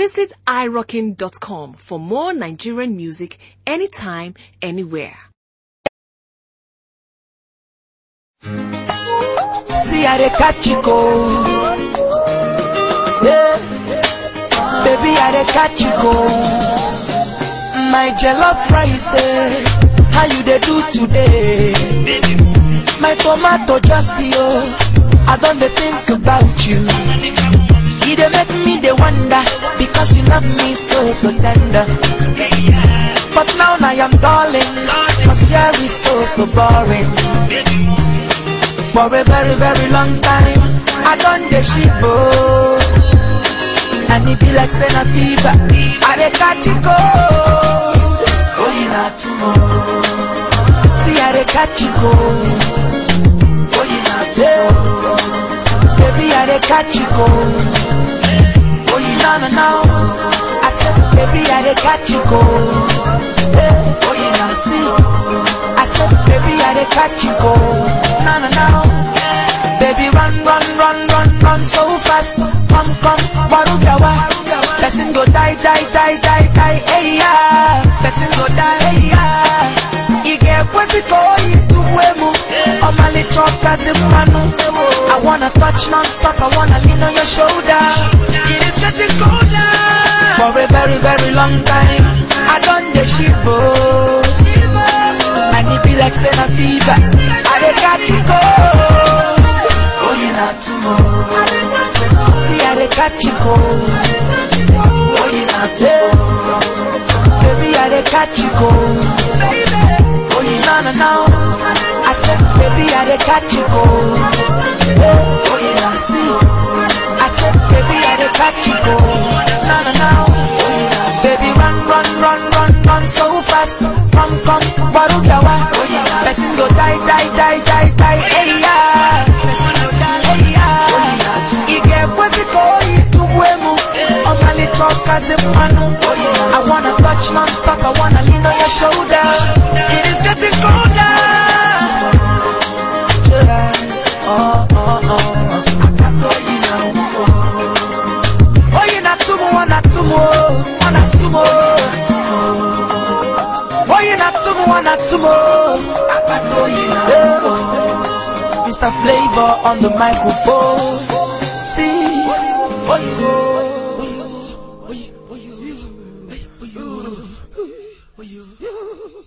Visit irockin.com for more Nigerian music anytime, anywhere. See I dey catch. Baby I dey catch you. My jollof rice, eh, how you dey do today? My tomato just yo, I don dey think about you. Dey make me dey wonder because you love me so so tender. But now I am darling, cause here is so so boring. For a very very long time, I done the shivo. And it be like Senna fever, I dey catch it cold. Oh, you not tomorrow. See, I dey catch it cold. Oh, you not tomorrow. Baby, I dey catch it cold. Oh, you no no no. I said, baby, I dey catch it cold. Hey, oh, you not see. I said, baby, I dey catch it cold. No no no. Baby, run, run, run, run, run so fast. Come, come, warubiawa. Person go die, die, die, die, die, hey yeah. Person go die, hey yeah. Ige kwezi koi tuwemu. Omali chokazi manu. I wanna touch non-stop, I wanna lean on your shoulder. Is getting colder. For a very, very long time, I done the shivo. And it be like Senna fever. I dey catch it cold. Oh, you not tomorrow. See, I dey catch it cold. Oh, you not tomorrow. Baby, I dey catch it cold. Oh, you no no no. I said, baby, I dey catch it cold. Oh, run so fast. Come, come, warubiawa. Person go die, die, die, die, die. Hey yeah. Person go die, hey yeah. Ige kwezi koi tuwemu. Omali chokazi manu. I wanna touch non-stop. I wanna lean on your shoulder. It is getting colder. Oh, oh, oh. Oh, you not tumu, wana tumu, wana tumu. Costa Flavour on the microphone. See, what you go. You.